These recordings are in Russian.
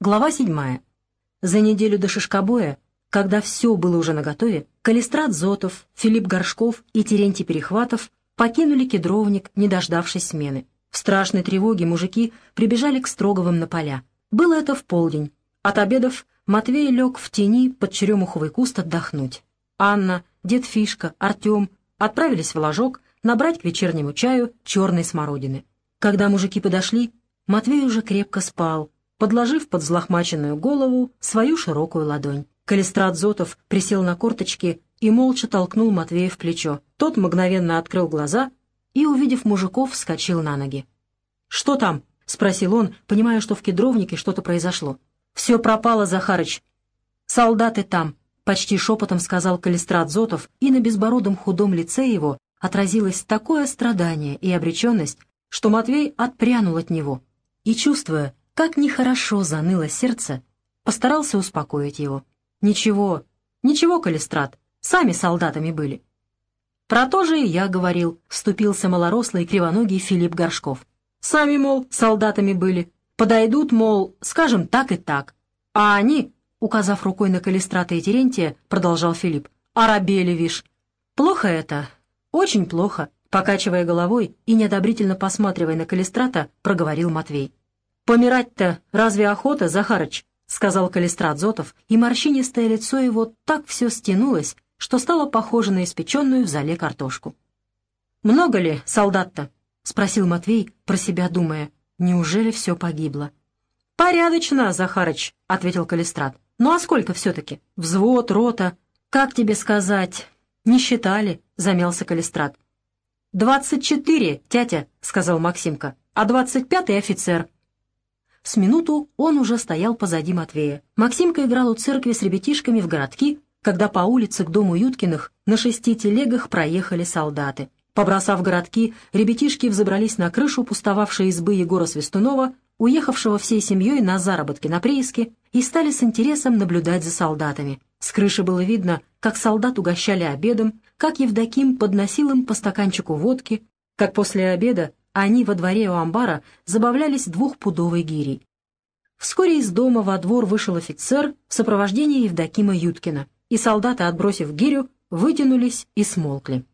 Глава 7. За неделю до Шишкобоя, когда все было уже наготове, Калистрат Зотов, Филипп Горшков и Терентий Перехватов покинули кедровник, не дождавшись смены. В страшной тревоге мужики прибежали к Строговым на поля. Было это в полдень. От обедов Матвей лег в тени под черемуховый куст отдохнуть. Анна, дед Фишка, Артем отправились в ложок набрать к вечернему чаю черной смородины. Когда мужики подошли, Матвей уже крепко спал, подложив под взлохмаченную голову свою широкую ладонь. Калистрат Зотов присел на корточки и молча толкнул Матвея в плечо. Тот мгновенно открыл глаза и, увидев мужиков, вскочил на ноги. «Что там?» — спросил он, понимая, что в кедровнике что-то произошло. «Все пропало, Захарыч. Солдаты там», — почти шепотом сказал Калистрат Зотов, и на безбородом худом лице его отразилось такое страдание и обреченность, что Матвей отпрянул от него и, чувствуя, как нехорошо заныло сердце, постарался успокоить его. «Ничего, ничего, Калистрат, сами солдатами были». «Про то же и я говорил», — вступился малорослый кривоногий Филипп Горшков. «Сами, мол, солдатами были. Подойдут, мол, скажем так и так. А они, указав рукой на Калистрата и Терентия, продолжал Филипп, «арабели, вишь. Плохо это, очень плохо», покачивая головой и неодобрительно посматривая на Калистрата, проговорил Матвей. «Помирать-то разве охота, Захарыч?» — сказал Калистрат Зотов, и морщинистое лицо его так все стянулось, что стало похоже на испеченную в зале картошку. «Много ли солдат-то?» — спросил Матвей, про себя думая. «Неужели все погибло?» «Порядочно, Захарыч», — ответил Калистрат. «Ну а сколько все-таки? Взвод, рота? Как тебе сказать?» «Не считали», — замялся Калистрат. «Двадцать четыре, тятя», — сказал Максимка, «а двадцать пятый офицер». С минуту он уже стоял позади Матвея. Максимка играл у церкви с ребятишками в городки, когда по улице к дому Юткиных на шести телегах проехали солдаты. Побросав городки, ребятишки взобрались на крышу пустовавшей избы Егора Свистунова, уехавшего всей семьей на заработки на прииске, и стали с интересом наблюдать за солдатами. С крыши было видно, как солдат угощали обедом, как Евдоким подносил им по стаканчику водки, как после обеда они во дворе у амбара забавлялись двухпудовой гирей. Вскоре из дома во двор вышел офицер в сопровождении Евдокима Юткина, и солдаты, отбросив гирю, вытянулись и смолкли.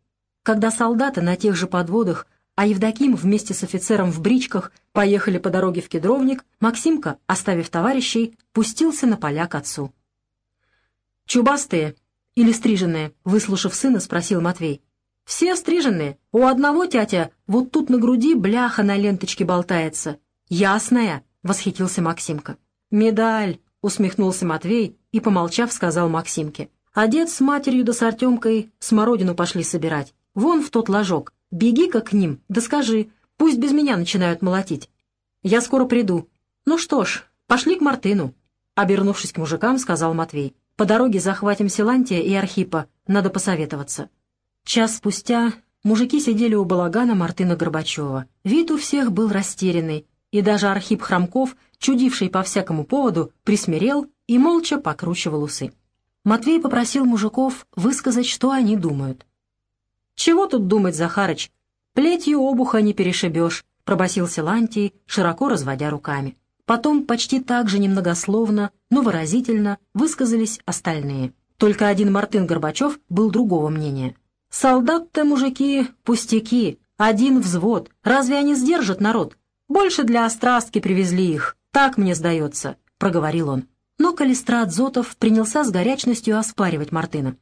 Когда солдаты на тех же подводах, а Евдоким вместе с офицером в бричках поехали по дороге в Кедровник, Максимка, оставив товарищей, пустился на поля к отцу. «Чубастые или стриженные?» — выслушав сына, спросил Матвей. «Все стриженные. У одного тятя вот тут на груди бляха на ленточке болтается. Ясная!» — восхитился Максимка. «Медаль!» — усмехнулся Матвей и, помолчав, сказал Максимке. «А с матерью да с Артемкой смородину пошли собирать. Вон в тот ложок. Беги-ка к ним, да скажи, пусть без меня начинают молотить. Я скоро приду. Ну что ж, пошли к Мартыну». Обернувшись к мужикам, сказал Матвей. «По дороге захватим Силантия и Архипа. Надо посоветоваться». Час спустя мужики сидели у балагана Мартына Горбачева. Вид у всех был растерянный, и даже Архип Хромков, чудивший по всякому поводу, присмирел и молча покручивал усы. Матвей попросил мужиков высказать, что они думают. «Чего тут думать, Захарыч? Плетью обуха не перешибешь», — пробасил Силантий, широко разводя руками. Потом почти так же немногословно, но выразительно высказались остальные. Только один Мартын Горбачев был другого мнения — Солдат-то, мужики, пустяки, один взвод. Разве они сдержат народ? Больше для острастки привезли их, так мне сдается», — проговорил он. Но Калистрат Зотов принялся с горячностью оспаривать Мартына.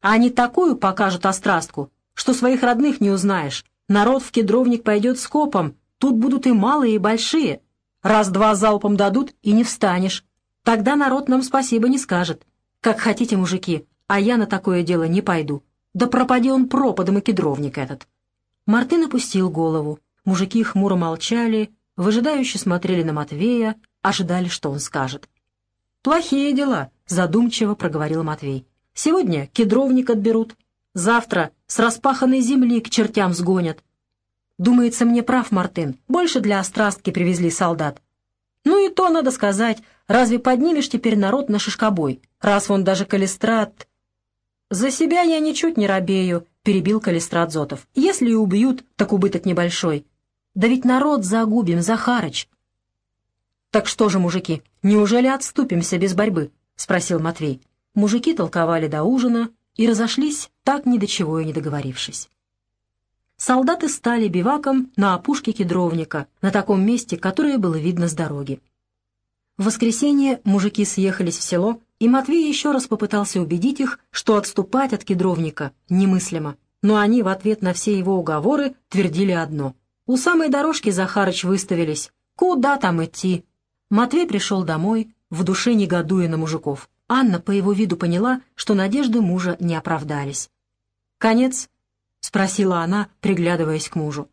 «Они такую покажут острастку, что своих родных не узнаешь. Народ в кедровник пойдет скопом, тут будут и малые, и большие. Раз-два залпом дадут, и не встанешь. Тогда народ нам спасибо не скажет. Как хотите, мужики, а я на такое дело не пойду. Да пропади он пропадом и кедровник этот. Мартын опустил голову. Мужики хмуро молчали, выжидающе смотрели на Матвея, ожидали, что он скажет. «Плохие дела», — задумчиво проговорил Матвей. «Сегодня кедровник отберут, завтра с распаханной земли к чертям сгонят. Думается, мне прав, Мартын, больше для острастки привезли солдат. Ну и то надо сказать, разве поднимешь теперь народ на шишкобой, раз вон даже калистрат «За себя я ничуть не робею», — перебил Калистрат Зотов. «Если и убьют, так убыток небольшой. Да ведь народ загубим, Захарыч». «Так что же, мужики, неужели отступимся без борьбы?» — спросил Матвей. Мужики толковали до ужина и разошлись, так ни до чего и не договорившись. Солдаты стали биваком на опушке кедровника, на таком месте, которое было видно с дороги. В воскресенье мужики съехались в село, и Матвей еще раз попытался убедить их, что отступать от кедровника немыслимо. Но они в ответ на все его уговоры твердили одно. У самой дорожки Захарыч выставились. Куда там идти? Матвей пришел домой, в душе негодуя на мужиков. Анна по его виду поняла, что надежды мужа не оправдались. «Конец?» — спросила она, приглядываясь к мужу.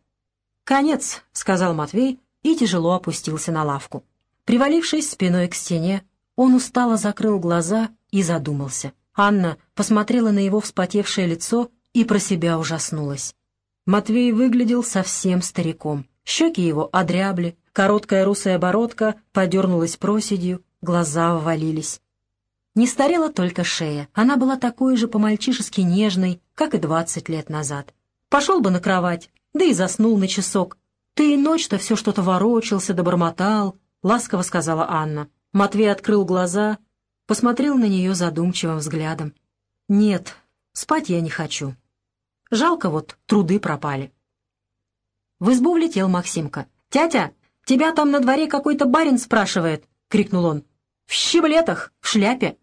«Конец», — сказал Матвей и тяжело опустился на лавку. Привалившись спиной к стене, он устало закрыл глаза и задумался. Анна посмотрела на его вспотевшее лицо и про себя ужаснулась. Матвей выглядел совсем стариком. Щеки его одрябли, короткая русая бородка подернулась проседью, глаза ввалились. Не старела только шея, она была такой же по-мальчишески нежной, как и двадцать лет назад. Пошел бы на кровать, да и заснул на часок. Ты и ночь-то все что-то ворочался, добормотал, — ласково сказала Анна. Матвей открыл глаза, посмотрел на нее задумчивым взглядом. «Нет, спать я не хочу. Жалко вот, труды пропали». В избу влетел Максимка. «Тятя, тебя там на дворе какой-то барин спрашивает!» — крикнул он. «В щеблетах, в шляпе!»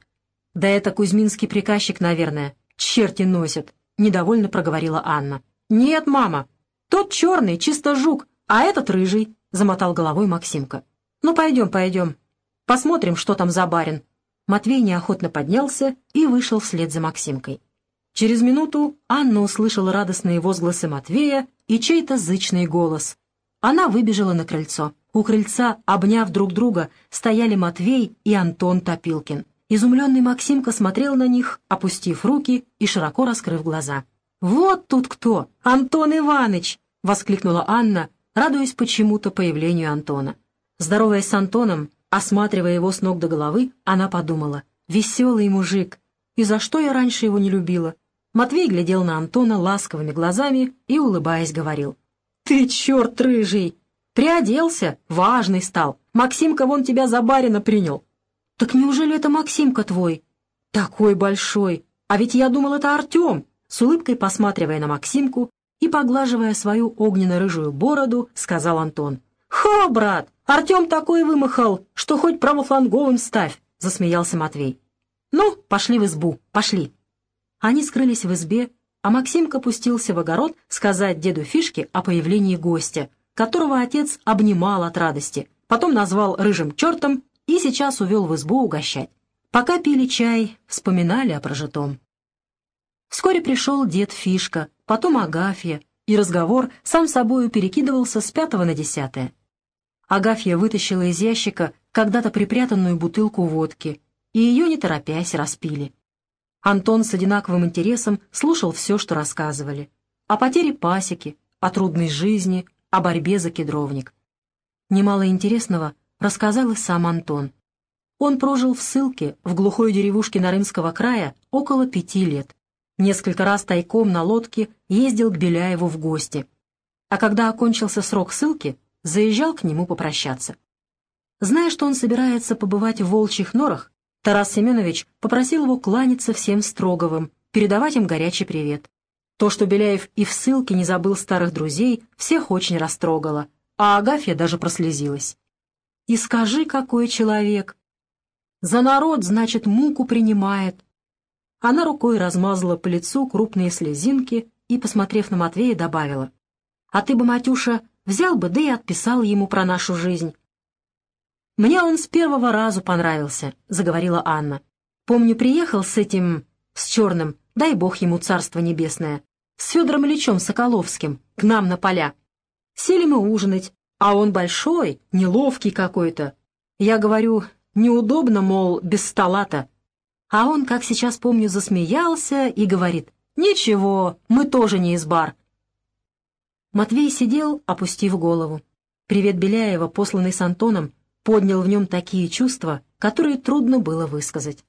«Да это кузьминский приказчик, наверное. Черти носят!» — недовольно проговорила Анна. «Нет, мама, тот черный, чисто жук, а этот рыжий!» — замотал головой Максимка. «Ну, пойдем, пойдем, Посмотрим, что там за барин». Матвей неохотно поднялся и вышел вслед за Максимкой. Через минуту Анна услышала радостные возгласы Матвея и чей-то зычный голос. Она выбежала на крыльцо. У крыльца, обняв друг друга, стояли Матвей и Антон Топилкин. Изумленный Максимка смотрел на них, опустив руки и широко раскрыв глаза. «Вот тут кто! Антон Иваныч!» — воскликнула Анна, радуясь почему-то появлению Антона. Здороваясь с Антоном, Осматривая его с ног до головы, она подумала, «Веселый мужик! И за что я раньше его не любила?» Матвей глядел на Антона ласковыми глазами и, улыбаясь, говорил, «Ты черт рыжий! Приоделся, важный стал. Максимка вон тебя за барина принял». «Так неужели это Максимка твой?» «Такой большой! А ведь я думал, это Артем!» С улыбкой посматривая на Максимку и поглаживая свою огненно-рыжую бороду, сказал Антон. «Хо, брат, Артем такой вымахал, что хоть правофланговым ставь!» — засмеялся Матвей. «Ну, пошли в избу, пошли!» Они скрылись в избе, а Максимка пустился в огород сказать деду Фишке о появлении гостя, которого отец обнимал от радости, потом назвал рыжим чертом и сейчас увел в избу угощать. Пока пили чай, вспоминали о прожитом. Вскоре пришел дед Фишка, потом Агафья, и разговор сам собою перекидывался с пятого на десятое. Агафья вытащила из ящика когда-то припрятанную бутылку водки, и ее, не торопясь, распили. Антон с одинаковым интересом слушал все, что рассказывали. О потере пасеки, о трудной жизни, о борьбе за кедровник. Немало интересного рассказал и сам Антон. Он прожил в ссылке в глухой деревушке Нарынского края около пяти лет. Несколько раз тайком на лодке ездил к Беляеву в гости. А когда окончился срок ссылки, заезжал к нему попрощаться. Зная, что он собирается побывать в волчьих норах, Тарас Семенович попросил его кланяться всем Строговым, передавать им горячий привет. То, что Беляев и в ссылке не забыл старых друзей, всех очень растрогало, а Агафья даже прослезилась. «И скажи, какой человек! За народ, значит, муку принимает!» Она рукой размазала по лицу крупные слезинки и, посмотрев на Матвея, добавила. «А ты бы, Матюша, Взял бы, да и отписал ему про нашу жизнь. «Мне он с первого разу понравился», — заговорила Анна. «Помню, приехал с этим... с черным, дай бог ему царство небесное, с Федором Ильичем Соколовским, к нам на поля. Сели мы ужинать, а он большой, неловкий какой-то. Я говорю, неудобно, мол, без стола-то. А он, как сейчас помню, засмеялся и говорит, «Ничего, мы тоже не из бар, Матвей сидел, опустив голову. Привет Беляева, посланный с Антоном, поднял в нем такие чувства, которые трудно было высказать.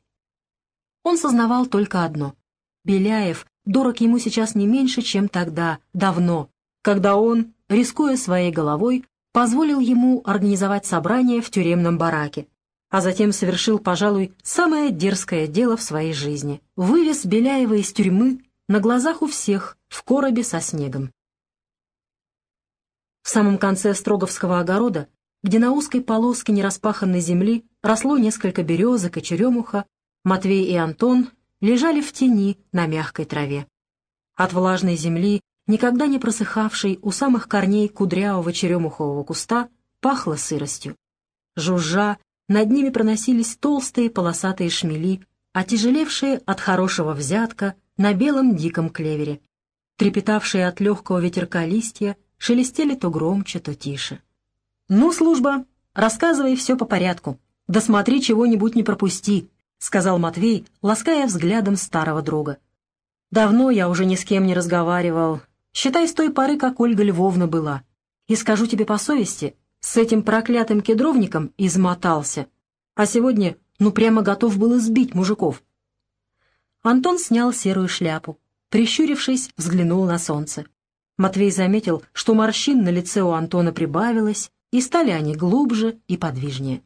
Он сознавал только одно. Беляев дорог ему сейчас не меньше, чем тогда, давно, когда он, рискуя своей головой, позволил ему организовать собрание в тюремном бараке, а затем совершил, пожалуй, самое дерзкое дело в своей жизни. Вывез Беляева из тюрьмы на глазах у всех в коробе со снегом. В самом конце Строговского огорода, где на узкой полоске нераспаханной земли росло несколько березок и черемуха, Матвей и Антон лежали в тени на мягкой траве. От влажной земли, никогда не просыхавшей у самых корней кудрявого черемухового куста, пахло сыростью. Жужжа, над ними проносились толстые полосатые шмели, отяжелевшие от хорошего взятка на белом диком клевере. Трепетавшие от легкого ветерка листья шелестели то громче, то тише. «Ну, служба, рассказывай все по порядку. Да смотри, чего-нибудь не пропусти», — сказал Матвей, лаская взглядом старого друга. «Давно я уже ни с кем не разговаривал. Считай, с той поры, как Ольга Львовна была. И скажу тебе по совести, с этим проклятым кедровником измотался. А сегодня, ну, прямо готов был избить мужиков. Антон снял серую шляпу. Прищурившись, взглянул на солнце. Матвей заметил, что морщин на лице у Антона прибавилось, и стали они глубже и подвижнее.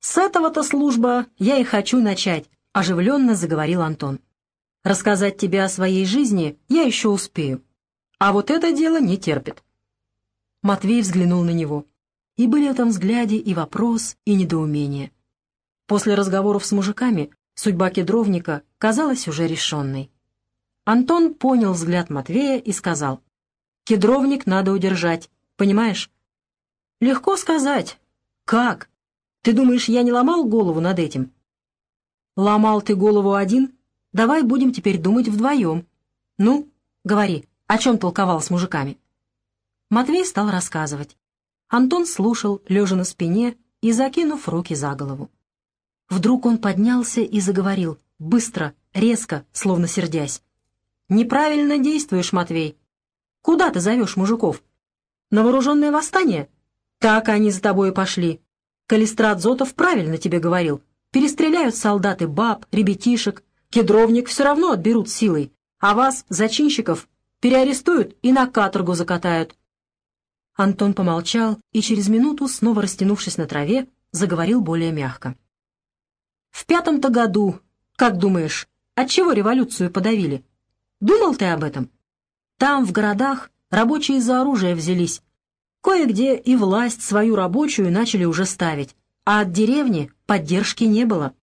«С этого-то служба я и хочу начать», — оживленно заговорил Антон. «Рассказать тебе о своей жизни я еще успею. А вот это дело не терпит. Матвей взглянул на него. И были в этом взгляде и вопрос, и недоумение. После разговоров с мужиками судьба кедровника казалась уже решенной. Антон понял взгляд Матвея и сказал, «Кедровник надо удержать, понимаешь?» «Легко сказать. Как? Ты думаешь, я не ломал голову над этим?» «Ломал ты голову один? Давай будем теперь думать вдвоем. Ну, говори, о чем толковал с мужиками?» Матвей стал рассказывать. Антон слушал, лежа на спине и закинув руки за голову. Вдруг он поднялся и заговорил, быстро, резко, словно сердясь. «Неправильно действуешь, Матвей. Куда ты зовешь мужиков? На вооруженное восстание? Так они за тобой пошли. Калистрат Зотов правильно тебе говорил. Перестреляют солдаты баб, ребятишек. Кедровник все равно отберут силой, а вас, зачинщиков, переарестуют и на каторгу закатают. Антон помолчал и через минуту, снова растянувшись на траве, заговорил более мягко. «В пятом-то году, как думаешь, отчего революцию подавили? Думал ты об этом? Там, в городах, рабочие за оружие взялись. Кое-где и власть свою рабочую начали уже ставить, а от деревни поддержки не было.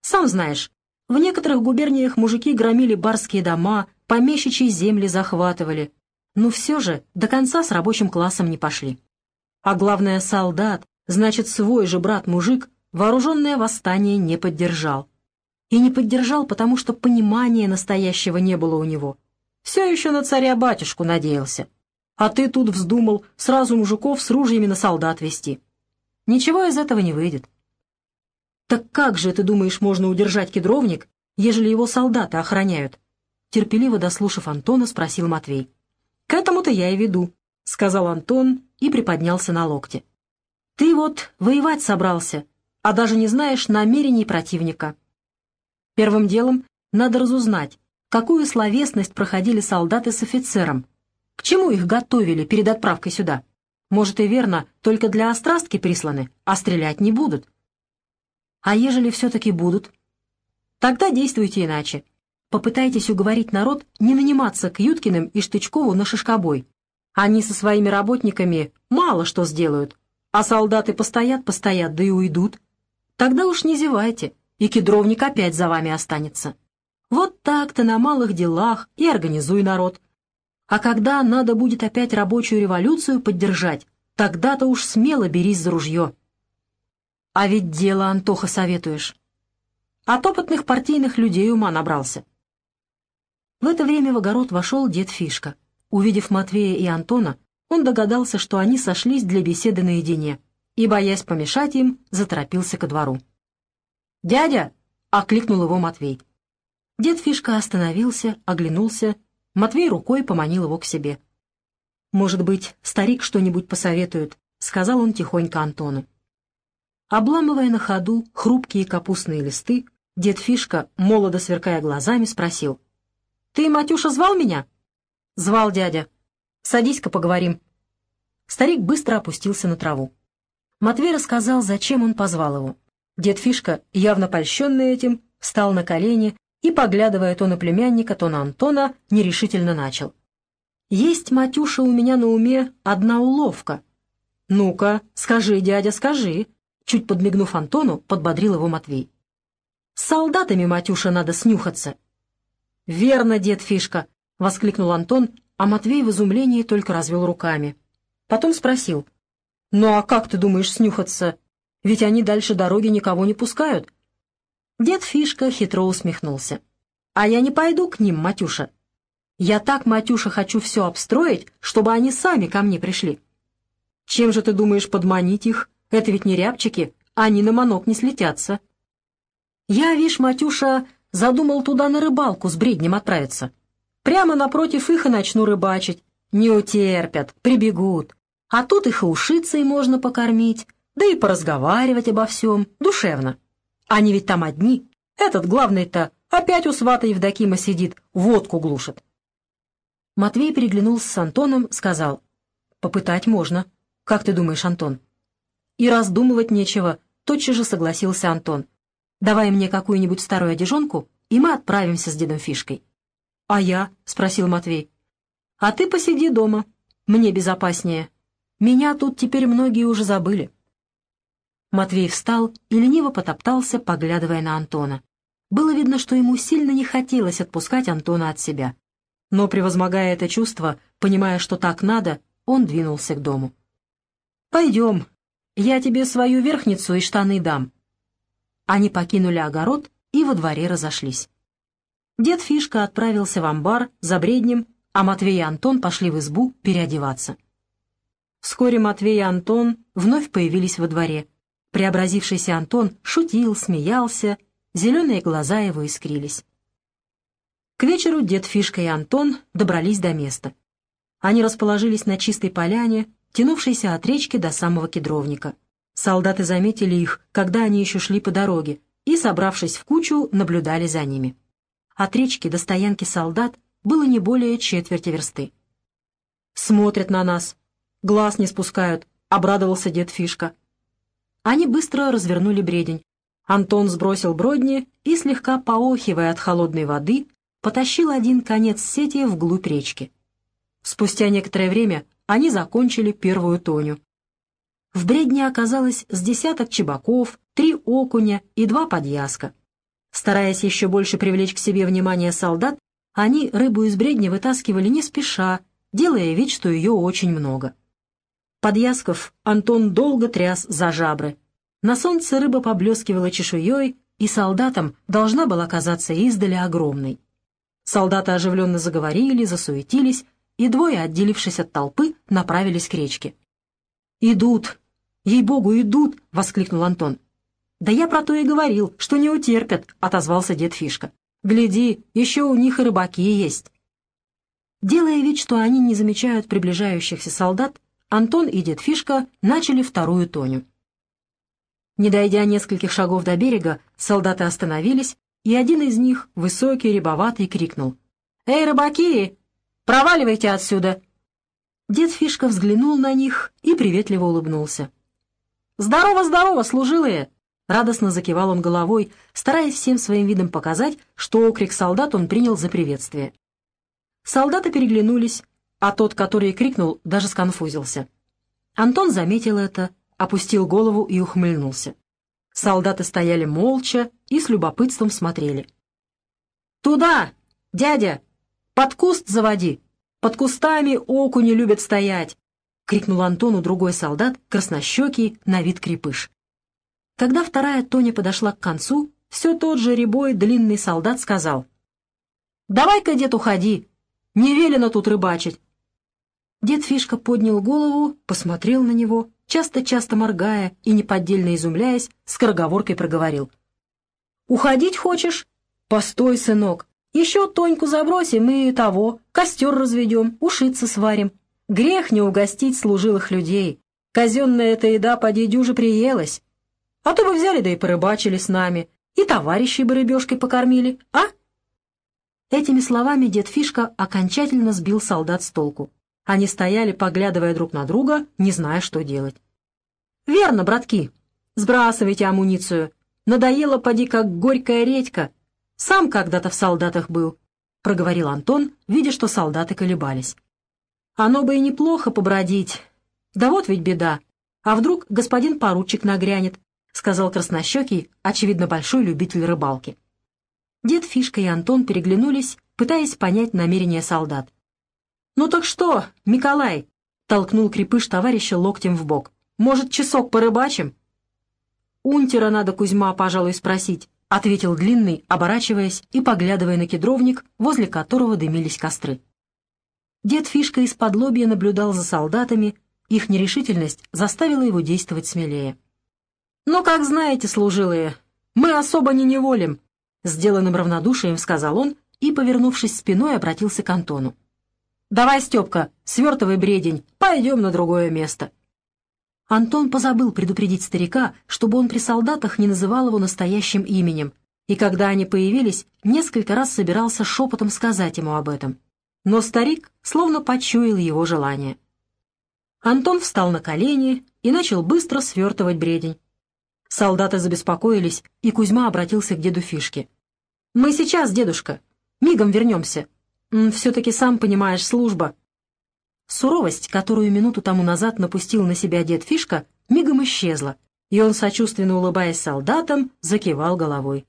Сам знаешь, в некоторых губерниях мужики громили барские дома, помещичьи земли захватывали, но все же до конца с рабочим классом не пошли. А главное, солдат, значит, свой же брат-мужик, вооруженное восстание не поддержал. И не поддержал, потому что понимания настоящего не было у него. Все еще на царя-батюшку надеялся. А ты тут вздумал сразу мужиков с ружьями на солдат вести. Ничего из этого не выйдет. Так как же, ты думаешь, можно удержать кедровник, ежели его солдаты охраняют? Терпеливо дослушав Антона, спросил Матвей. «К этому-то я и веду», — сказал Антон и приподнялся на локте. «Ты вот воевать собрался, а даже не знаешь намерений противника. Первым делом надо разузнать, какую словесность проходили солдаты с офицером, к чему их готовили перед отправкой сюда. Может и верно, только для острастки присланы, а стрелять не будут. А ежели все-таки будут? Тогда действуйте иначе. Попытайтесь уговорить народ не наниматься к Юткиным и Штычкову на шишкобой. Они со своими работниками мало что сделают, а солдаты постоят-постоят, да и уйдут. Тогда уж не зевайте, и кедровник опять за вами останется. Вот так-то на малых делах и организуй народ. А когда надо будет опять рабочую революцию поддержать, тогда-то уж смело берись за ружье. А ведь дело, Антоха, советуешь. От опытных партийных людей ума набрался. В это время в огород вошел дед Фишка. Увидев Матвея и Антона, он догадался, что они сошлись для беседы наедине, и, боясь помешать им, заторопился ко двору. «Дядя!» — окликнул его Матвей. Дед Фишка остановился, оглянулся. Матвей рукой поманил его к себе. «Может быть, старик что-нибудь посоветует», — сказал он тихонько Антону. Обламывая на ходу хрупкие капустные листы, дед Фишка, молодо сверкая глазами, спросил. «Ты, Матюша, звал меня?» «Звал дядя. Садись-ка поговорим». Старик быстро опустился на траву. Матвей рассказал, зачем он позвал его. Дед Фишка, явно польщенный этим, встал на колени и, поглядывая то на племянника, то на Антона, нерешительно начал. «Есть, Матюша, у меня на уме одна уловка». «Ну-ка, скажи, дядя, скажи», — чуть подмигнув Антону, подбодрил его Матвей. «С солдатами, Матюша, надо снюхаться». «Верно, дед Фишка», — воскликнул Антон, а Матвей в изумлении только развел руками. Потом спросил. «Ну а как ты думаешь снюхаться? Ведь они дальше дороги никого не пускают». Дед Фишка хитро усмехнулся. «А я не пойду к ним, Матюша. Я так, Матюша, хочу все обстроить, чтобы они сами ко мне пришли». «Чем же ты думаешь подманить их? Это ведь не рябчики, они на манок не слетятся». «Я, вишь, Матюша, задумал туда на рыбалку с бреднем отправиться. Прямо напротив их и начну рыбачить. Не утерпят, прибегут. А тут их и ушицей можно покормить, да и поразговаривать обо всем, душевно. Они ведь там одни. Этот главный-то опять у свата Евдокима сидит, водку глушит. Матвей переглянулся с Антоном, сказал, «Попытать можно. Как ты думаешь, Антон?» И раздумывать нечего, тотчас же согласился Антон. «Давай мне какую-нибудь старую одежонку, и мы отправимся с дедом Фишкой». «А я?» — спросил Матвей. «А ты посиди дома. Мне безопаснее. Меня тут теперь многие уже забыли». Матвей встал и лениво потоптался, поглядывая на Антона. Было видно, что ему сильно не хотелось отпускать Антона от себя. Но, превозмогая это чувство, понимая, что так надо, он двинулся к дому. «Пойдем, я тебе свою верхницу и штаны дам». Они покинули огород и во дворе разошлись. Дед Фишка отправился в амбар за бреднем, а Матвей и Антон пошли в избу переодеваться. Вскоре Матвей и Антон вновь появились во дворе. Преобразившийся Антон шутил, смеялся, зеленые глаза его искрились. К вечеру дед Фишка и Антон добрались до места. Они расположились на чистой поляне, тянувшейся от речки до самого кедровника. Солдаты заметили их, когда они еще шли по дороге, и, собравшись в кучу, наблюдали за ними. От речки до стоянки солдат было не более четверти версты. «Смотрят на нас, глаз не спускают», — обрадовался дед Фишка. Они быстро развернули бредень. Антон сбросил бродни и, слегка поохивая от холодной воды, потащил один конец сети вглубь речки. Спустя некоторое время они закончили первую тоню. В бредне оказалось с десяток чебаков, три окуня и два подъяска. Стараясь еще больше привлечь к себе внимание солдат, они рыбу из бредни вытаскивали не спеша, делая вид, что ее очень много. Подъясков Антон долго тряс за жабры. На солнце рыба поблескивала чешуей, и солдатам должна была казаться издали огромной. Солдаты оживленно заговорили, засуетились, и двое, отделившись от толпы, направились к речке. «Идут! Ей-богу, идут!» — воскликнул Антон. «Да я про то и говорил, что не утерпят», — отозвался дед Фишка. «Гляди, еще у них и рыбаки есть». Делая вид, что они не замечают приближающихся солдат, Антон и дед Фишка начали вторую тоню. Не дойдя нескольких шагов до берега, солдаты остановились, и один из них, высокий, рябоватый, крикнул. «Эй, рыбаки! Проваливайте отсюда!» Дед Фишка взглянул на них и приветливо улыбнулся. «Здорово, здорово, служилые!» Радостно закивал он головой, стараясь всем своим видом показать, что окрик солдат он принял за приветствие. Солдаты переглянулись, а тот, который крикнул, даже сконфузился. Антон заметил это, опустил голову и ухмыльнулся. Солдаты стояли молча и с любопытством смотрели. «Туда! Дядя! Под куст заводи! Под кустами окуни любят стоять!» — крикнул Антону другой солдат, краснощекий, на вид крепыш. Когда вторая Тоня подошла к концу, все тот же рябой длинный солдат сказал. «Давай-ка, дед, уходи! Не велено тут рыбачить!» Дед Фишка поднял голову, посмотрел на него, часто-часто моргая и неподдельно изумляясь, скороговоркой проговорил. «Уходить хочешь? Постой, сынок, еще Тоньку забросим и того, костер разведем, ушицы сварим. Грех не угостить служилых людей. Казенная эта еда поди дюже приелась. А то бы взяли да и порыбачили с нами, и товарищей бы рыбешкой покормили, а?» Этими словами дед Фишка окончательно сбил солдат с толку. Они стояли, поглядывая друг на друга, не зная, что делать. «Верно, братки. Сбрасывайте амуницию. Надоело, поди, как горькая редька. Сам когда-то в солдатах был», — проговорил Антон, видя, что солдаты колебались. «Оно бы и неплохо побродить. Да вот ведь беда. А вдруг господин поручик нагрянет?» — сказал краснощекий, очевидно, большой любитель рыбалки. Дед Фишка и Антон переглянулись, пытаясь понять намерения солдат. «Ну так что, Миколай?» — толкнул крепыш товарища локтем в бок. «Может, часок порыбачим?» «Унтера надо, Кузьма, пожалуй, спросить», — ответил Длинный, оборачиваясь и поглядывая на кедровник, возле которого дымились костры. Дед Фишка из-под лобья наблюдал за солдатами, их нерешительность заставила его действовать смелее. «Ну, как знаете, служилые, мы особо не неволим», — сделанным равнодушием сказал он и, повернувшись спиной, обратился к Антону. «Давай, Степка, свертывай бредень, пойдем на другое место». Антон позабыл предупредить старика, чтобы он при солдатах не называл его настоящим именем, и когда они появились, несколько раз собирался шепотом сказать ему об этом. Но старик словно почуял его желание. Антон встал на колени и начал быстро свертывать бредень. Солдаты забеспокоились, и Кузьма обратился к деду Фишке. «Мы сейчас, дедушка, мигом вернемся. Все-таки, сам понимаешь, служба». Суровость, которую минуту тому назад напустил на себя дед Фишка, мигом исчезла, и он, сочувственно улыбаясь солдатам, закивал головой.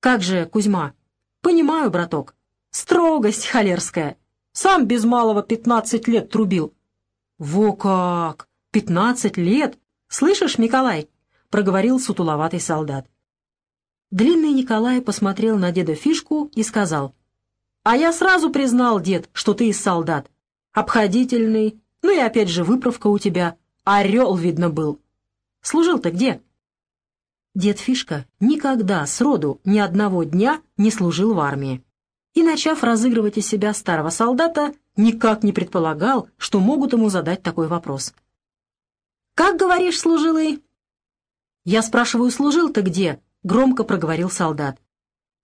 «Как же, Кузьма?» «Понимаю, браток. Строгость холерская. Сам без малого пятнадцать лет трубил». «Во как! Пятнадцать лет! Слышишь, Николай?» — проговорил сутуловатый солдат. Длинный Николай посмотрел на деда Фишку и сказал — а я сразу признал, дед, что ты из солдат. Обходительный, ну и опять же выправка у тебя. Орел, видно, был. Служил-то где?» Дед Фишка никогда сроду ни одного дня не служил в армии. И, начав разыгрывать из себя старого солдата, никак не предполагал, что могут ему задать такой вопрос. «Как, говоришь, служилый?» «Я спрашиваю, служил-то где?» — громко проговорил солдат.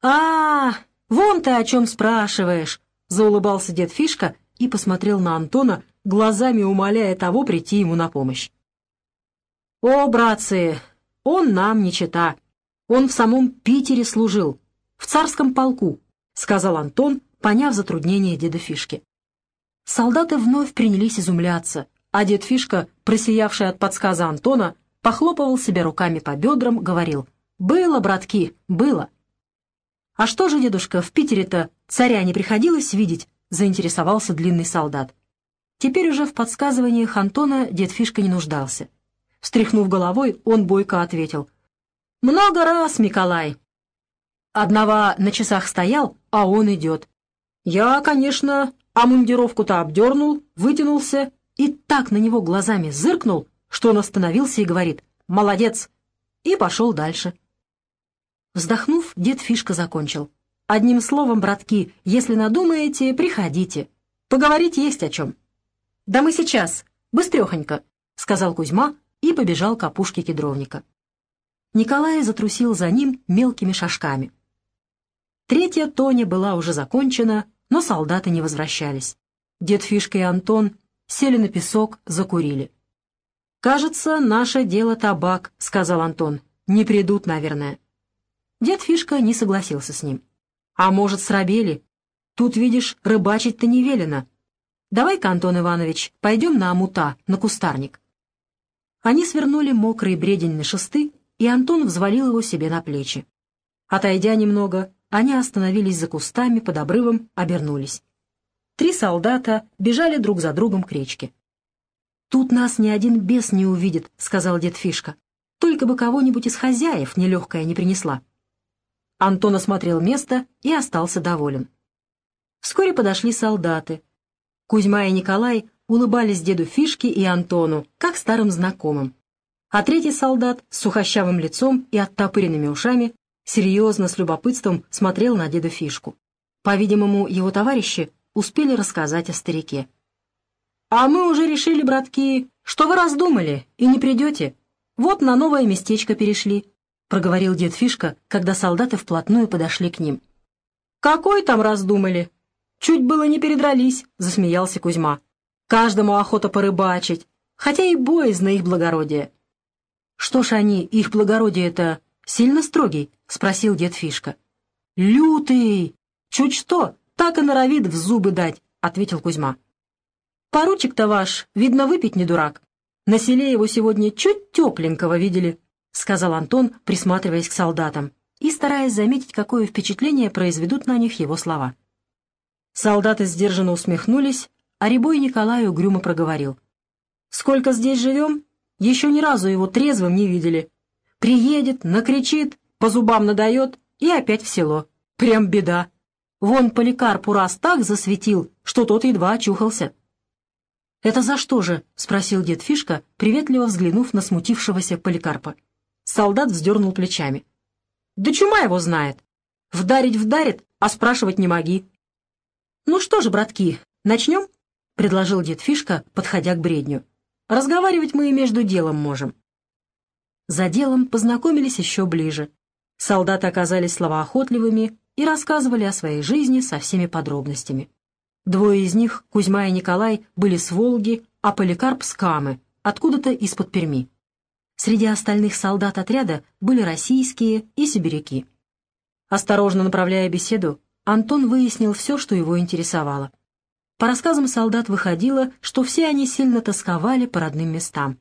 «А, -а, -а «Вон ты о чем спрашиваешь!» — заулыбался дед Фишка и посмотрел на Антона, глазами умоляя того прийти ему на помощь. «О, братцы, он нам не чита. Он в самом Питере служил, в царском полку», — сказал Антон, поняв затруднение деда Фишки. Солдаты вновь принялись изумляться, а дед Фишка, просиявший от подсказа Антона, похлопывал себя руками по бедрам, говорил «Было, братки, было». «А что же, дедушка, в Питере-то царя не приходилось видеть?» — заинтересовался длинный солдат. Теперь уже в подсказываниях Антона дед Фишка не нуждался. Встряхнув головой, он бойко ответил. «Много раз, Николай!» Одного на часах стоял, а он идет. Я, конечно, амундировку-то обдернул, вытянулся и так на него глазами зыркнул, что он остановился и говорит «Молодец!» и пошел дальше. Вздохнув, дед Фишка закончил. «Одним словом, братки, если надумаете, приходите. Поговорить есть о чем». «Да мы сейчас, быстрехонько», — сказал Кузьма и побежал к опушке кедровника. Николай затрусил за ним мелкими шажками. Третья тоня была уже закончена, но солдаты не возвращались. Дед Фишка и Антон сели на песок, закурили. «Кажется, наше дело табак», — сказал Антон. «Не придут, наверное». Дед Фишка не согласился с ним. «А может, срабели? Тут, видишь, рыбачить-то не велено. Давай-ка, Антон Иванович, пойдем на амута, на кустарник». Они свернули мокрый бредень на шесты, и Антон взвалил его себе на плечи. Отойдя немного, они остановились за кустами под обрывом, обернулись. Три солдата бежали друг за другом к речке. «Тут нас ни один бес не увидит», — сказал дед Фишка. «Только бы кого-нибудь из хозяев нелегкая не принесла». Антон осмотрел место и остался доволен. Вскоре подошли солдаты. Кузьма и Николай улыбались деду Фишке и Антону, как старым знакомым. А третий солдат с сухощавым лицом и оттопыренными ушами серьезно, с любопытством смотрел на деда Фишку. По-видимому, его товарищи успели рассказать о старике. «А мы уже решили, братки, что вы раздумали и не придете. Вот на новое местечко перешли проговорил дед Фишка, когда солдаты вплотную подошли к ним. «Какой там раздумали? Чуть было не передрались», — засмеялся Кузьма. Каждому охота порыбачить, хотя и боязно их благородие. «Что ж они, их благородие-то, сильно строгий?» — спросил дед Фишка. «Лютый! Чуть что, так и норовит в зубы дать», — ответил Кузьма. «Поручик-то ваш, видно, выпить не дурак. На селе его сегодня чуть тепленького видели», — сказал Антон, присматриваясь к солдатам и стараясь заметить, какое впечатление произведут на них его слова. Солдаты сдержанно усмехнулись, а Рябой Николай угрюмо проговорил. «Сколько здесь живем, еще ни разу его трезвым не видели. Приедет, накричит, по зубам надает и опять в село. Прям беда. Вон Поликарпу раз так засветил, что тот едва очухался». «Это за что же?» — спросил дед Фишка, приветливо взглянув на смутившегося Поликарпа. Солдат вздернул плечами. «Да чума его знает. Вдарить вдарит, а спрашивать не моги». «Ну что же, братки, начнем?» — предложил дед Фишка, подходя к бредню. «Разговаривать мы и между делом можем». За делом познакомились еще ближе. Солдаты оказались словоохотливыми и рассказывали о своей жизни со всеми подробностями. Двое из них, Кузьма и Николай, были с Волги, а Поликарп с Камы, откуда-то из-под Перми. Среди остальных солдат отряда были российские и сибиряки. Осторожно направляя беседу, Антон выяснил все, что его интересовало. По рассказам солдат выходило, что все они сильно тосковали по родным местам.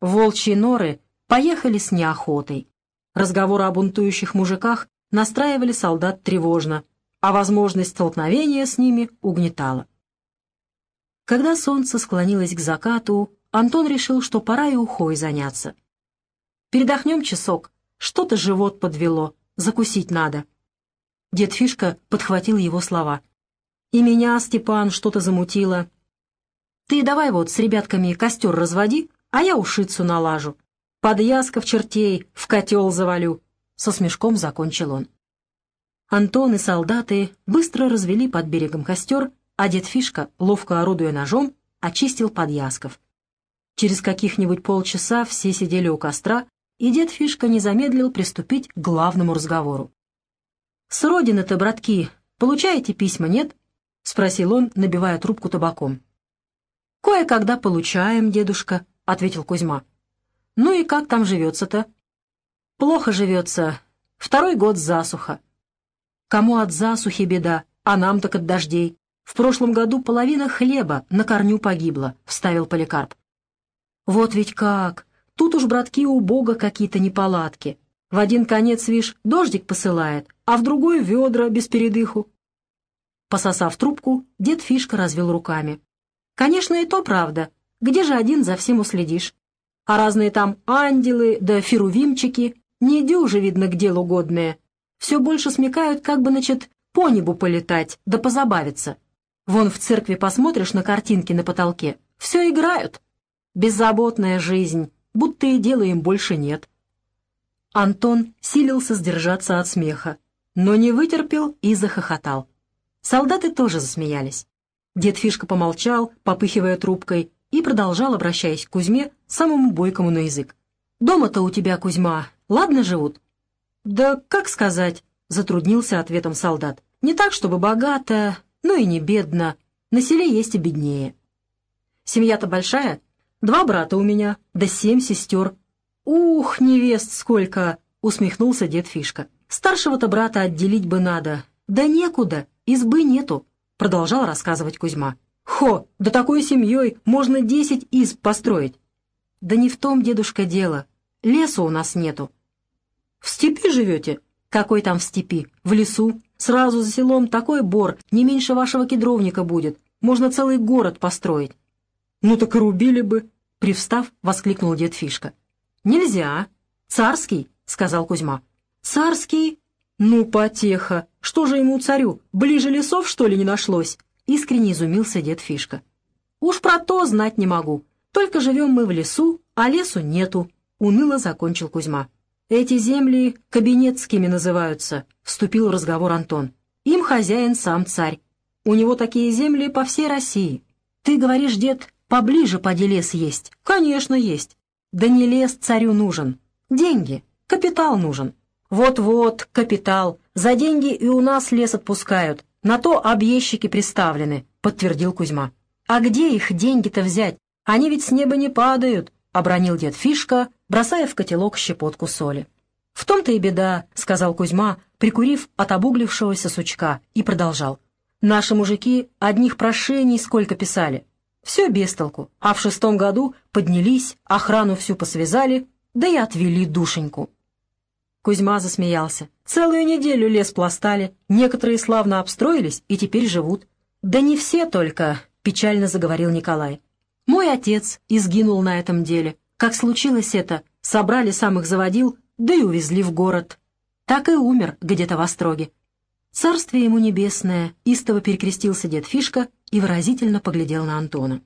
Волчьи норы поехали с неохотой. Разговоры о бунтующих мужиках настраивали солдат тревожно, а возможность столкновения с ними угнетала. Когда солнце склонилось к закату, Антон решил, что пора и ухой заняться. «Передохнем часок, что-то живот подвело, закусить надо». Дед Фишка подхватил его слова. «И меня, Степан, что-то замутило. Ты давай вот с ребятками костер разводи, а я ушицу налажу. Подъязков чертей в котел завалю», — со смешком закончил он. Антон и солдаты быстро развели под берегом костер, а дед Фишка, ловко орудуя ножом, очистил подъязков. Через каких-нибудь полчаса все сидели у костра, и дед Фишка не замедлил приступить к главному разговору. «С родины-то, братки, получаете письма, нет?» — спросил он, набивая трубку табаком. «Кое-когда получаем, дедушка», — ответил Кузьма. «Ну и как там живется-то?» «Плохо живется. Второй год засуха. Кому от засухи беда, а нам так от дождей. В прошлом году половина хлеба на корню погибла», — вставил Поликарп. «Вот ведь как! Тут уж, братки, у Бога какие-то неполадки. В один конец, вишь, дождик посылает, а в другой ведра без передыху. Пососав трубку, дед Фишка развел руками. Конечно, и то правда. Где же один за всем уследишь? А разные там ангелы да ферувимчики, не дюже, видно, к делу. Все больше смекают, как бы, значит, по небу полетать, да позабавиться. Вон в церкви посмотришь на картинки на потолке, все играют. Беззаботная жизнь, будто и дела им больше нет. Антон силился сдержаться от смеха, но не вытерпел и захохотал. Солдаты тоже засмеялись. Дед Фишка помолчал, попыхивая трубкой, и продолжал, обращаясь к Кузьме, самому бойкому на язык. «Дома-то у тебя, Кузьма, ладно живут?» «Да как сказать?» — затруднился ответом солдат. «Не так, чтобы богато, но и не бедно. На селе есть и беднее». «Семья-то большая? Два брата у меня, да семь сестер. «Ух, невест сколько!» — усмехнулся дед Фишка. «Старшего-то брата отделить бы надо. Да некуда, избы нету», — продолжал рассказывать Кузьма. «Хо, да такой семьей можно десять изб построить». «Да не в том, дедушка, дело. Лесу у нас нету». «В степи живете?» «Какой там в степи? В лесу. Сразу за селом такой бор, не меньше вашего кедровника будет. Можно целый город построить». «Ну так и рубили бы!» — привстав, воскликнул дед Фишка. «Нельзя. Царский», — сказал Кузьма. «Царский? Ну, потеха. Что же ему, царю, ближе лесов, что ли, не нашлось?» Искренне изумился дед Фишка. «Уж про то знать не могу. Только живем мы в лесу, а лесу нету», — уныло закончил Кузьма. «Эти земли кабинетскими называются», — вступил в разговор Антон. «Им хозяин сам царь. У него такие земли по всей России. Ты говоришь, дед, поближе поди лес есть?» «Конечно, есть. Да не лес царю нужен. Деньги, капитал нужен. Вот-вот, капитал. За деньги и у нас лес отпускают. На то объездчики приставлены, подтвердил Кузьма. «А где их деньги-то взять? Они ведь с неба не падают», — обронил дед Фишка, бросая в котелок щепотку соли. «В том-то и беда», — сказал Кузьма, прикурив от обуглившегося сучка, и продолжал. «Наши мужики одних прошений сколько писали. Все без толку, а в шестом году поднялись, охрану всю посвязали, да и отвели душеньку». Кузьма засмеялся. «Целую неделю лес пластали, некоторые славно обстроились и теперь живут». «Да не все только», — печально заговорил Николай. «Мой отец изгинул на этом деле. Как случилось это, собрали самых заводил, да и увезли в город. Так и умер где-то в Остроге. Царствие ему небесное, истово перекрестился дед Фишка и выразительно поглядел на Антона.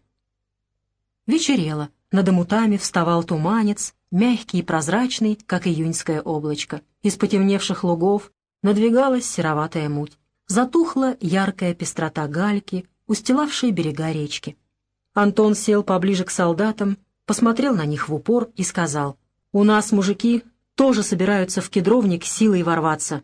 Вечерело, над омутами вставал туманец, мягкий и прозрачный, как июньское облачко. Из потемневших лугов надвигалась сероватая муть. Затухла яркая пестрота гальки, устилавшей берега речки. Антон сел поближе к солдатам, посмотрел на них в упор и сказал, «У нас, мужики, тоже собираются в кедровник силой ворваться.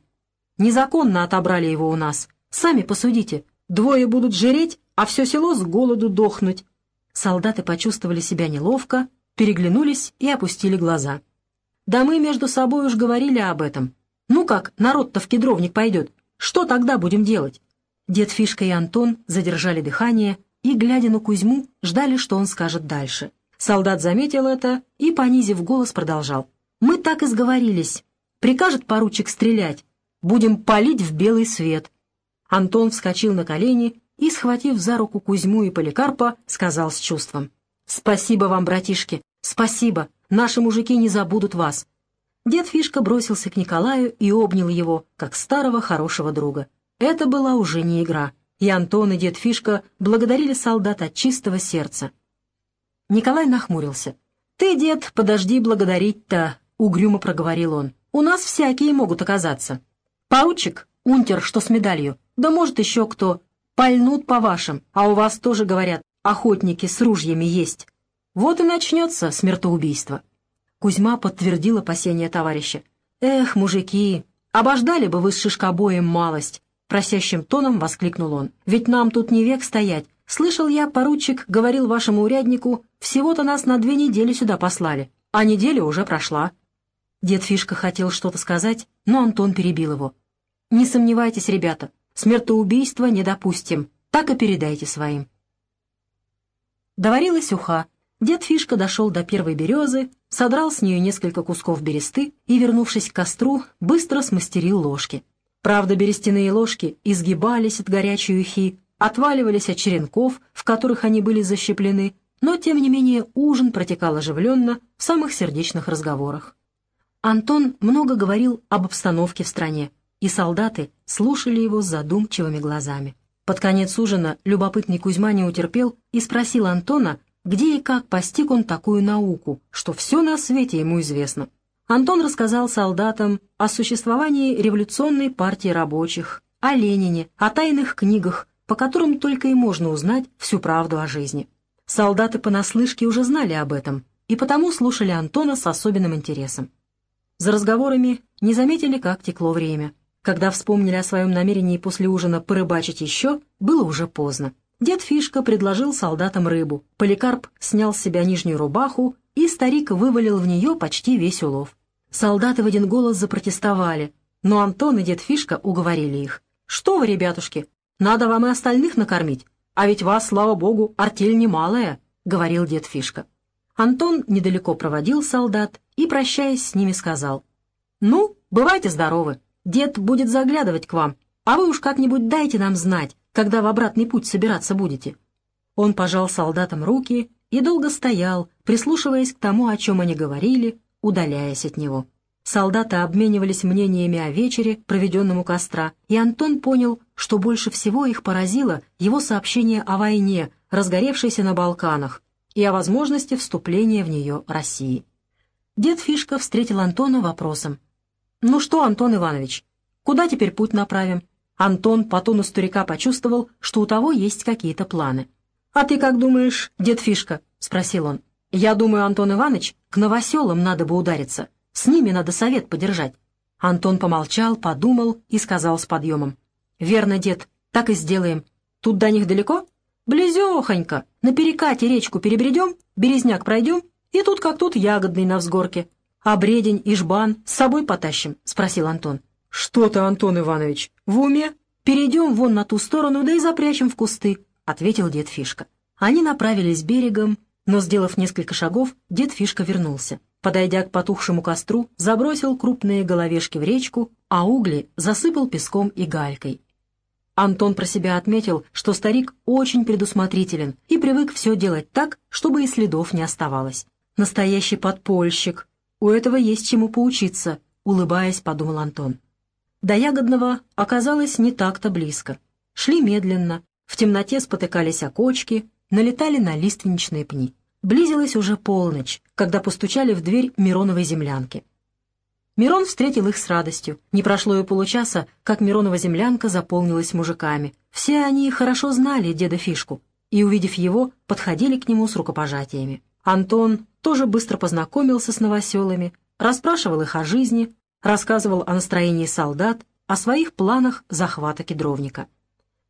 Незаконно отобрали его у нас. Сами посудите. Двое будут жреть, а все село с голоду дохнуть. Солдаты почувствовали себя неловко, переглянулись и опустили глаза. Да мы между собой уж говорили об этом. Ну как, народ-то в кедровник пойдет. Что тогда будем делать? Дед Фишка и Антон задержали дыхание и, глядя на Кузьму, ждали, что он скажет дальше. Солдат заметил это и, понизив голос, продолжал. Мы так и сговорились. Прикажет поручик стрелять. Будем палить в белый свет. Антон вскочил на колени и, схватив за руку Кузьму и Поликарпа, сказал с чувством. «Спасибо вам, братишки, спасибо. Наши мужики не забудут вас». Дед Фишка бросился к Николаю и обнял его, как старого хорошего друга. Это была уже не игра, и Антон и дед Фишка благодарили солдат от чистого сердца. Николай нахмурился. «Ты, дед, подожди благодарить-то. — угрюмо проговорил он. «У нас всякие могут оказаться. Поручик, унтер, что с медалью, да может еще кто, пальнут по вашим, а у вас тоже, говорят, охотники с ружьями есть. Вот и начнется смертоубийство». Кузьма подтвердил опасения товарища. «Эх, мужики, обождали бы вы с шишкобоем малость!» Просящим тоном воскликнул он. «Ведь нам тут не век стоять. Слышал я, поручик говорил вашему уряднику, всего-то нас на две недели сюда послали, а неделя уже прошла. Дед Фишка хотел что-то сказать, но Антон перебил его. «Не сомневайтесь, ребята, смертоубийства не допустим, так и передайте своим». Доварилась уха. Дед Фишка дошел до первой березы, содрал с нее несколько кусков бересты и, вернувшись к костру, быстро смастерил ложки. Правда, берестяные ложки изгибались от горячей ухи, отваливались от черенков, в которых они были защеплены, но, тем не менее, ужин протекал оживленно в самых сердечных разговорах. Антон много говорил об обстановке в стране, и солдаты слушали его с задумчивыми глазами. Под конец ужина любопытный Кузьма не утерпел и спросил Антона, где и как постиг он такую науку, что все на свете ему известно. Антон рассказал солдатам о существовании революционной партии рабочих, о Ленине, о тайных книгах, по которым только и можно узнать всю правду о жизни. Солдаты понаслышке уже знали об этом, и потому слушали Антона с особенным интересом. За разговорами не заметили, как текло время. Когда вспомнили о своем намерении после ужина порыбачить еще, было уже поздно. Дед Фишка предложил солдатам рыбу. Поликарп снял с себя нижнюю рубаху, и старик вывалил в нее почти весь улов. Солдаты в один голос запротестовали, но Антон и дед Фишка уговорили их. «Что вы, ребятушки, надо вам и остальных накормить, а ведь вас, слава богу, артель немалая», — говорил дед Фишка. Антон недалеко проводил солдат и, прощаясь с ними, сказал, «Ну, бывайте здоровы, дед будет заглядывать к вам, а вы уж как-нибудь дайте нам знать, когда в обратный путь собираться будете». Он пожал солдатам руки и долго стоял, прислушиваясь к тому, о чем они говорили, удаляясь от него. Солдаты обменивались мнениями о вечере, проведенном у костра, и Антон понял, что больше всего их поразило его сообщение о войне, разгоревшейся на Балканах, и о возможности вступления в нее России. Дед Фишка встретил Антона вопросом. «Ну что, Антон Иванович, куда теперь путь направим?» Антон по тону старика почувствовал, что у того есть какие-то планы. «А ты как думаешь, дед Фишка?» — спросил он. «Я думаю, Антон Иванович, к новоселам надо бы удариться. С ними надо совет подержать». Антон помолчал, подумал и сказал с подъемом. «Верно, дед, так и сделаем. Тут до них далеко?» «Близехонько! На перекате речку перебредем, березняк пройдем, и тут как тут ягодный на взгорке. А бредень и жбан с собой потащим?» — спросил Антон. «Что ты, Антон Иванович, в уме? Перейдем вон на ту сторону, да и запрячем в кусты», — ответил дед Фишка. Они направились берегом, но, сделав несколько шагов, дед Фишка вернулся. Подойдя к потухшему костру, забросил крупные головешки в речку, а угли засыпал песком и галькой. Антон про себя отметил, что старик очень предусмотрителен и привык все делать так, чтобы и следов не оставалось. Настоящий подпольщик. У этого есть чему поучиться, улыбаясь, подумал Антон. До Ягодного оказалось не так-то близко. Шли медленно, в темноте спотыкались о кочки, налетали на лиственничные пни. Близилась уже полночь, когда постучали в дверь Мироновой землянки. Мирон встретил их с радостью. Не прошло и получаса, как Миронова землянка заполнилась мужиками. Все они хорошо знали деда Фишку и, увидев его, подходили к нему с рукопожатиями. Антон тоже быстро познакомился с новоселами, расспрашивал их о жизни, рассказывал о настроении солдат, о своих планах захвата кедровника.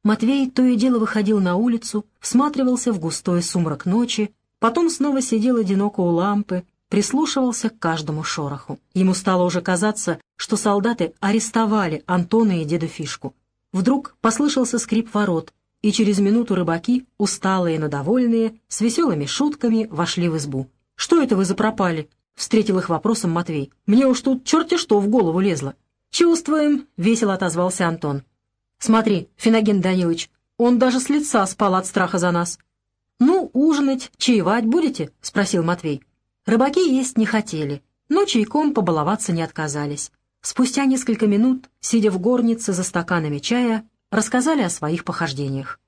Матвей то и дело выходил на улицу, всматривался в густой сумрак ночи, Потом снова сидел одиноко у лампы, прислушивался к каждому шороху. Ему стало уже казаться, что солдаты арестовали Антона и деда Фишку. Вдруг послышался скрип ворот, и через минуту рыбаки, усталые, но довольные, с веселыми шутками вошли в избу. «Что это вы запропали?» — встретил их вопросом Матвей. «Мне уж тут черти что в голову лезло». «Чувствуем», — весело отозвался Антон. «Смотри, Финоген Данилович, он даже с лица спал от страха за нас. «Ну, ужинать, чаевать будете?» — спросил Матвей. Рыбаки есть не хотели, но чайком побаловаться не отказались. Спустя несколько минут, сидя в горнице за стаканами чая, рассказали о своих похождениях.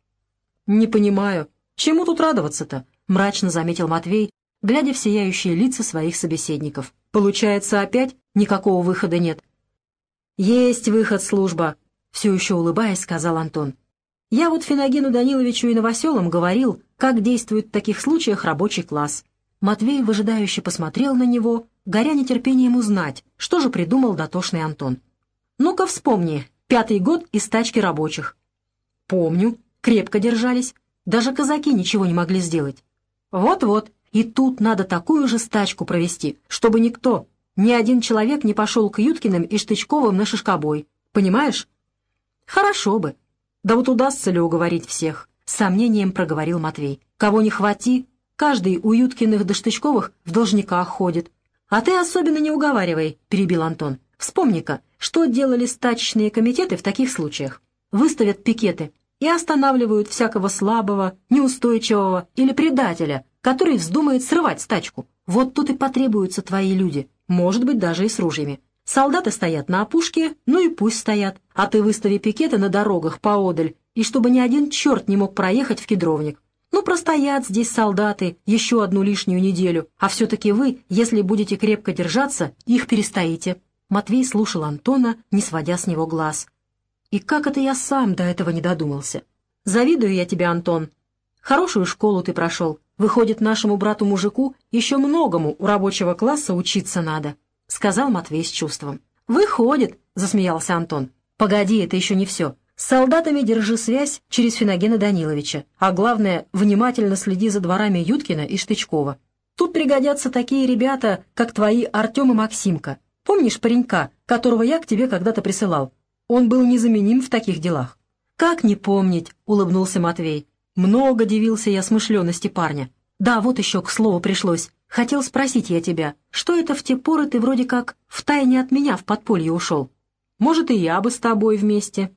«Не понимаю, чему тут радоваться-то?» — мрачно заметил Матвей, глядя в сияющие лица своих собеседников. «Получается, опять никакого выхода нет?» «Есть выход, служба!» — все еще улыбаясь, сказал Антон. «Я вот Финогену Даниловичу и Новоселам говорил, как действует в таких случаях рабочий класс. Матвей выжидающе посмотрел на него, горя нетерпением узнать, что же придумал дотошный Антон. «Ну-ка вспомни, пятый год из тачки рабочих». «Помню, крепко держались, даже казаки ничего не могли сделать». «Вот-вот, и тут надо такую же стачку провести, чтобы никто, ни один человек не пошел к Юткиным и Штычковым на шишкобой. Понимаешь?» «Хорошо бы. Да вот удастся ли уговорить всех?» с сомнением проговорил Матвей. «Кого не хвати, каждый у Юткиных до Штычковых в должниках ходит». «А ты особенно не уговаривай», — перебил Антон. «Вспомни-ка, что делали стачечные комитеты в таких случаях? Выставят пикеты и останавливают всякого слабого, неустойчивого или предателя, который вздумает срывать стачку. Вот тут и потребуются твои люди, может быть, даже и с ружьями. Солдаты стоят на опушке, ну и пусть стоят, а ты выстави пикеты на дорогах поодаль и чтобы ни один черт не мог проехать в кедровник. Ну, простоят здесь солдаты еще одну лишнюю неделю, а все-таки вы, если будете крепко держаться, их перестоите». Матвей слушал Антона, не сводя с него глаз. «И как это я сам до этого не додумался? Завидую я тебе, Антон. Хорошую школу ты прошел. Выходит, нашему брату-мужику еще многому у рабочего класса учиться надо», — сказал Матвей с чувством. «Выходит», — засмеялся Антон. «Погоди, это еще не все. С солдатами держи связь через Финогена Даниловича, а главное, внимательно следи за дворами Юткина и Штычкова. Тут пригодятся такие ребята, как твои Артем и Максимка. Помнишь паренька, которого я к тебе когда-то присылал? Он был незаменим в таких делах». «Как не помнить?» — улыбнулся Матвей. «Много дивился я смышленности парня. Да, вот еще к слову пришлось. Хотел спросить я тебя, что это в те поры ты вроде как втайне от меня в подполье ушел? Может, и я бы с тобой вместе?»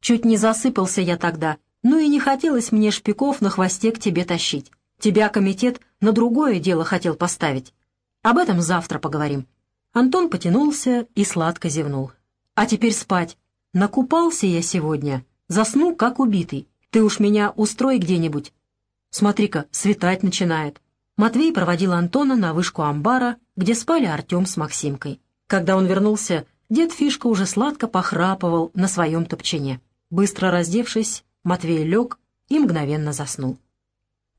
Чуть не засыпался я тогда, ну и не хотелось мне шпиков на хвосте к тебе тащить. Тебя комитет на другое дело хотел поставить. Об этом завтра поговорим». Антон потянулся и сладко зевнул. «А теперь спать. Накупался я сегодня. Засну, как убитый. Ты уж меня устрой где-нибудь. Смотри-ка, светать начинает». Матвей проводил Антона на вышку амбара, где спали Артем с Максимкой. Когда он вернулся, дед Фишка уже сладко похрапывал на своем топчине. Быстро раздевшись, Матвей лег и мгновенно заснул.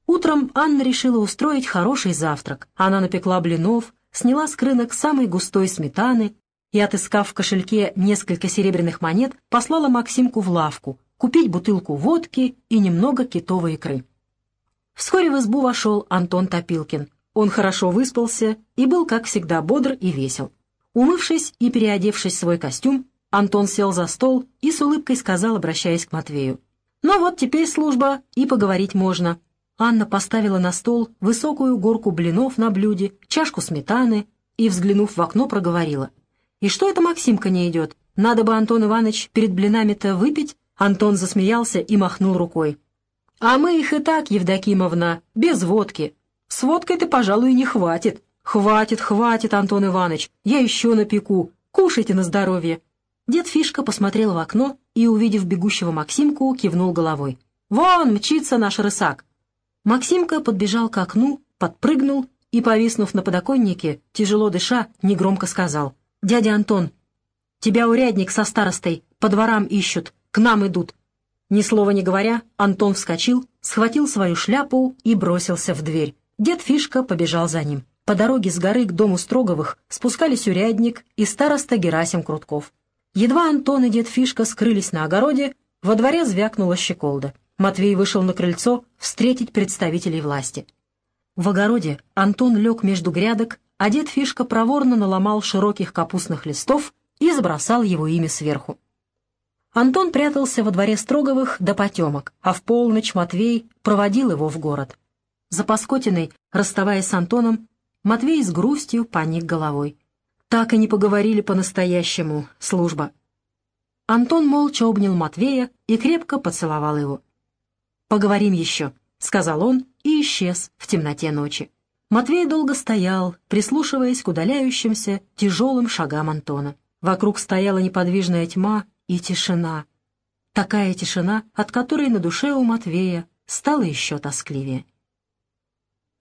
Утром Анна решила устроить хороший завтрак. Она напекла блинов, сняла с крынок самой густой сметаны и, отыскав в кошельке несколько серебряных монет, послала Максимку в лавку купить бутылку водки и немного китовой икры. Вскоре в избу вошел Антон Топилкин. Он хорошо выспался и был, как всегда, бодр и весел. Умывшись и переодевшись в свой костюм, Антон сел за стол и с улыбкой сказал, обращаясь к Матвею. «Ну вот теперь служба, и поговорить можно». Анна поставила на стол высокую горку блинов на блюде, чашку сметаны и, взглянув в окно, проговорила. «И что это Максимка не идет? Надо бы, Антон Иванович, перед блинами-то выпить?» Антон засмеялся и махнул рукой. «А мы их и так, Евдокимовна, без водки. С водкой-то, пожалуй, не хватит». «Хватит, хватит, Антон Иванович, я еще напеку. Кушайте на здоровье». Дед Фишка посмотрел в окно и, увидев бегущего Максимку, кивнул головой. «Вон, мчится наш рысак!» Максимка подбежал к окну, подпрыгнул и, повиснув на подоконнике, тяжело дыша, негромко сказал. «Дядя Антон, тебя урядник со старостой по дворам ищут, к нам идут». Ни слова не говоря, Антон вскочил, схватил свою шляпу и бросился в дверь. Дед Фишка побежал за ним. По дороге с горы к дому Строговых спускались урядник и староста Герасим Крутков. Едва Антон и дед Фишка скрылись на огороде, во дворе звякнула щеколда. Матвей вышел на крыльцо встретить представителей власти. В огороде Антон лег между грядок, а дед Фишка проворно наломал широких капустных листов и забросал его ими сверху. Антон прятался во дворе Строговых до потемок, а в полночь Матвей проводил его в город. За Паскотиной, расставаясь с Антоном, Матвей с грустью поник головой. Так и не поговорили по-настоящему, служба. Антон молча обнял Матвея и крепко поцеловал его. «Поговорим еще», — сказал он и исчез в темноте ночи. Матвей долго стоял, прислушиваясь к удаляющимся тяжелым шагам Антона. Вокруг стояла неподвижная тьма и тишина. Такая тишина, от которой на душе у Матвея стало еще тоскливее.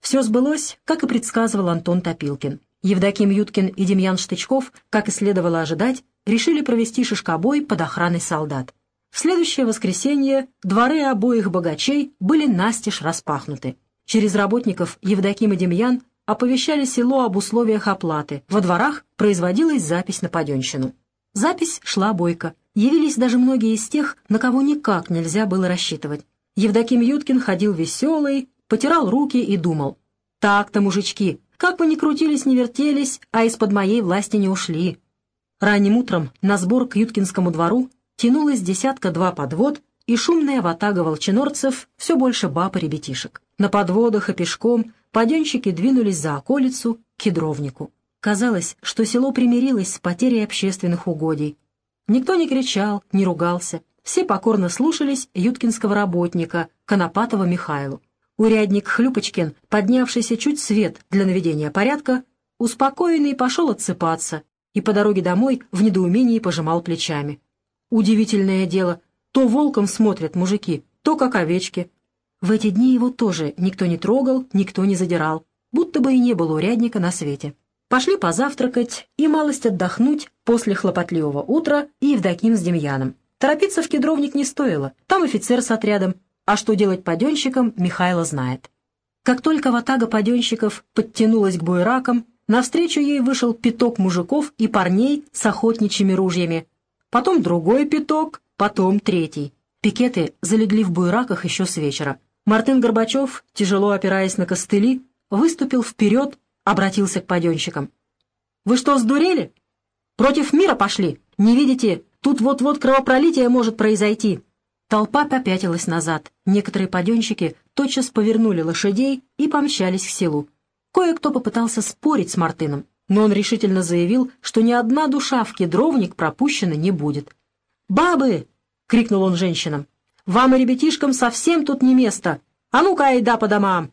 Все сбылось, как и предсказывал Антон Топилкин. Евдоким Юткин и Демьян Штычков, как и следовало ожидать, решили провести шишкобой под охраной солдат. В следующее воскресенье дворы обоих богачей были настежь распахнуты. Через работников Евдоким и Демьян оповещали село об условиях оплаты. Во дворах производилась запись на паденщину. Запись шла бойко. Явились даже многие из тех, на кого никак нельзя было рассчитывать. Евдоким Юткин ходил веселый, потирал руки и думал. «Так-то, мужички, как бы ни крутились, ни вертелись, а из-под моей власти не ушли». Ранним утром на сбор к Юткинскому двору тянулась десятка-два подвод, и шумная ватага волчинорцев все больше баб и ребятишек. На подводах и пешком паденщики двинулись за околицу к кедровнику. Казалось, что село примирилось с потерей общественных угодий. Никто не кричал, не ругался. Все покорно слушались юткинского работника, Конопатова Михайлу. Урядник Хлюпочкин, поднявшийся чуть свет для наведения порядка, успокоенный пошел отсыпаться и по дороге домой в недоумении пожимал плечами. Удивительное дело, то волком смотрят мужики, то как овечки. В эти дни его тоже никто не трогал, никто не задирал, будто бы и не было урядника на свете. Пошли позавтракать и малость отдохнуть после хлопотливого утра и Евдоким с Демьяном. Торопиться в кедровник не стоило, там офицер с отрядом, а что делать паденщикам, Михайло знает. Как только ватага паденщиков подтянулась к буеракам, навстречу ей вышел пяток мужиков и парней с охотничьими ружьями. Потом другой пяток, потом третий. Пикеты залегли в буераках еще с вечера. Мартын Горбачев, тяжело опираясь на костыли, выступил вперед, обратился к паденщикам. «Вы что, сдурели? Против мира пошли? Не видите, тут вот-вот кровопролитие может произойти. Толпа попятилась назад. Некоторые паденщики тотчас повернули лошадей и помчались к селу. Кое-кто попытался спорить с Мартыном, но он решительно заявил, что ни одна душа в кедровник пропущена не будет. «Бабы!» — крикнул он женщинам. «Вам и ребятишкам совсем тут не место! А ну-ка, айда по домам!»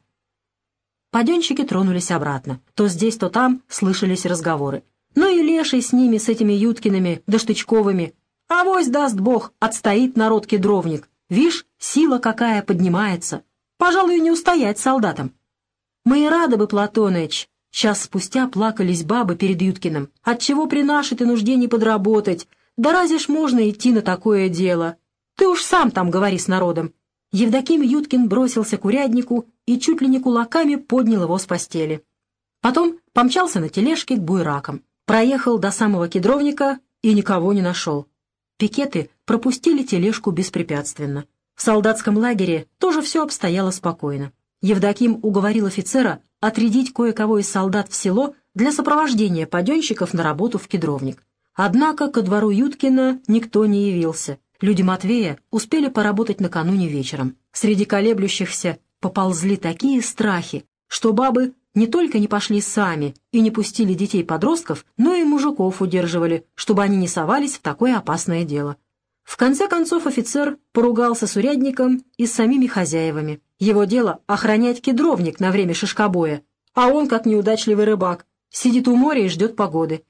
Паденщики тронулись обратно. То здесь, то там слышались разговоры. Ну и леший с ними, с этими Юткиными да Штычковыми. Авось даст бог, отстоит народ кедровник. Вишь, сила какая поднимается. Пожалуй, не устоять солдатам. Мы и рады бы, Платоныч. Час спустя плакались бабы перед Юткиным. Отчего при нашей-то нужде не подработать? Да разве ж можно идти на такое дело? Ты уж сам там говори с народом. Евдоким Юткин бросился к уряднику и чуть ли не кулаками поднял его с постели. Потом помчался на тележке к буйракам. Проехал до самого кедровника и никого не нашел. Пикеты пропустили тележку беспрепятственно. В солдатском лагере тоже все обстояло спокойно. Евдоким уговорил офицера отрядить кое-кого из солдат в село для сопровождения паденщиков на работу в кедровник. Однако ко двору Юткина никто не явился. Люди Матвея успели поработать накануне вечером. Среди колеблющихся поползли такие страхи, что бабы не только не пошли сами и не пустили детей-подростков, но и мужиков удерживали, чтобы они не совались в такое опасное дело. В конце концов офицер поругался с урядником и с самими хозяевами. Его дело — охранять кедровник на время шишкобоя, а он, как неудачливый рыбак, сидит у моря и ждет погоды.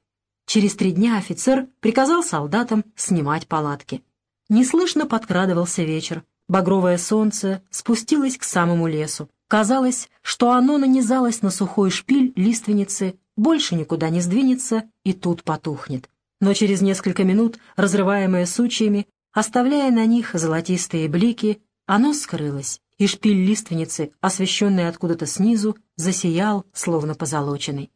Через три дня офицер приказал солдатам снимать палатки. Неслышно подкрадывался вечер. Багровое солнце спустилось к самому лесу. Казалось, что оно нанизалось на сухой шпиль лиственницы, больше никуда не сдвинется и тут потухнет. Но через несколько минут, разрываемое сучьями, оставляя на них золотистые блики, оно скрылось, и шпиль лиственницы, освещенный откуда-то снизу, засиял, словно позолоченный.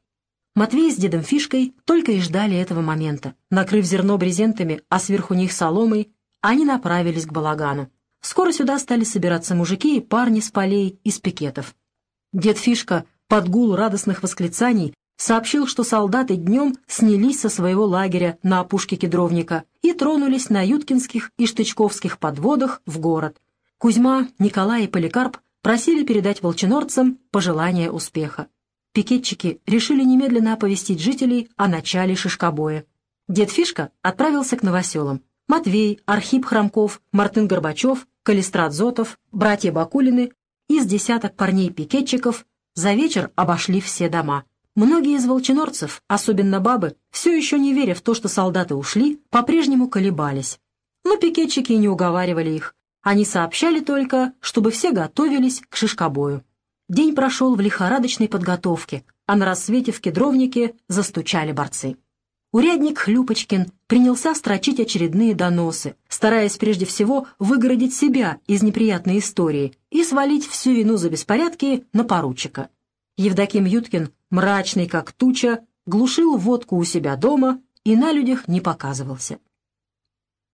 Матвей с дедом Фишкой только и ждали этого момента. Накрыв зерно брезентами, а сверху них соломой, они направились к балагану. Скоро сюда стали собираться мужики и парни с полей, из пикетов. Дед Фишка под гул радостных восклицаний сообщил, что солдаты днем снялись со своего лагеря на опушке Кедровника и тронулись на юткинских и штычковских подводах в город. Кузьма, Николай и Поликарп просили передать волчинорцам пожелания успеха. Пикетчики решили немедленно оповестить жителей о начале шишкобоя. Дед Фишка отправился к новоселам. Матвей, Архип Хромков, Мартын Горбачев, Калистрат Зотов, братья Бакулины из десяток парней-пикетчиков за вечер обошли все дома. Многие из волчинорцев, особенно бабы, все еще не веря в то, что солдаты ушли, по-прежнему колебались. Но пикетчики не уговаривали их. Они сообщали только, чтобы все готовились к шишкобою. День прошел в лихорадочной подготовке, а на рассвете в кедровнике застучали борцы. Урядник Хлюпочкин принялся строчить очередные доносы, стараясь прежде всего выгородить себя из неприятной истории и свалить всю вину за беспорядки на поручика. Евдоким Юткин, мрачный как туча, глушил водку у себя дома и на людях не показывался.